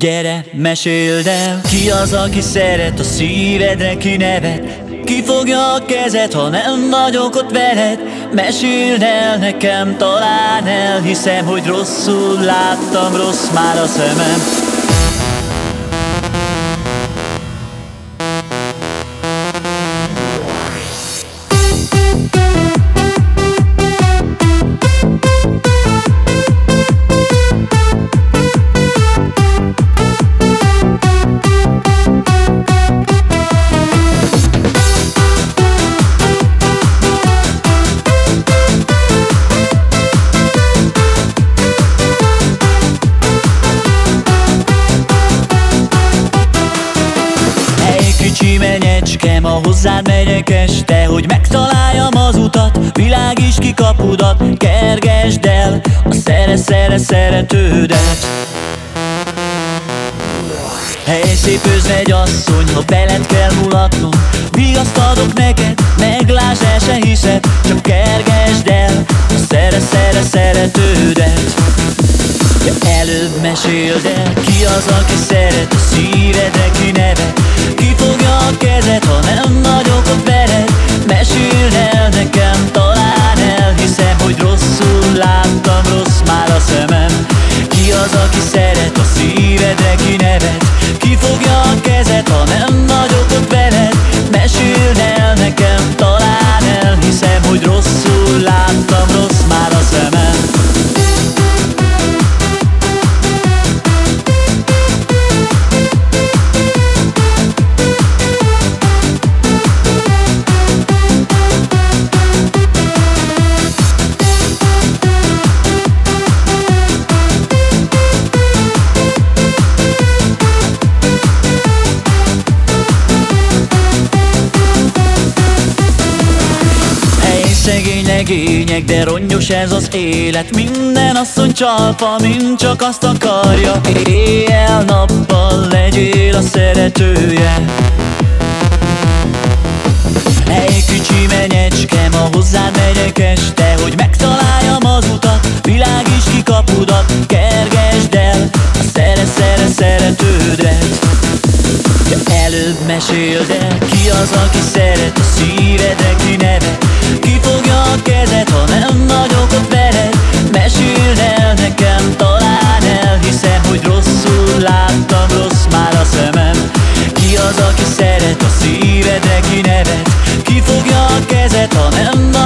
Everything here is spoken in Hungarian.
Gyere, meséld el, ki az, aki szeret a szívedre kinevet? Ki fogja a kezed, ha nem vagyok ott veled? Meséld el nekem, talán elhiszem, hogy rosszul láttam, rossz már a szemem kicsi menyecskem, a hozzád megyek este Hogy megtaláljam az utat, világíts ki kapudat Kergesd el a szere-szere szeretődet. Hely, szép özvegy asszony, ha veled kell mulatnom Vigaszt adok neked, meglásd el se hiszed Csak kergesd el a szere-szere szeretődet. Ja, Előbb meséld el, ki az, aki szeret a szívedre fogja Szegény legények, de rongyos ez az élet. Minden asszony csalpa, mint csak azt akarja. Éjjel-nappal legyél a szeretője. Egy kicsi menyecskem, a hozzád megyek este Hogy megtaláljam az utat, világíts ki kapudat Kergesd el a szere-szere szeretődet. De előbb meséld el, ki az, aki szeret a szívedre, ki nevet Kifogja a kezed, ha nem nagyokat vered Meséld nekem, talán elhiszem Hogy rosszul láttam, rossz már a szemem. Ki az, aki szeret, a szívedre ki nevet Kifogja a kezet ha nem nagyokat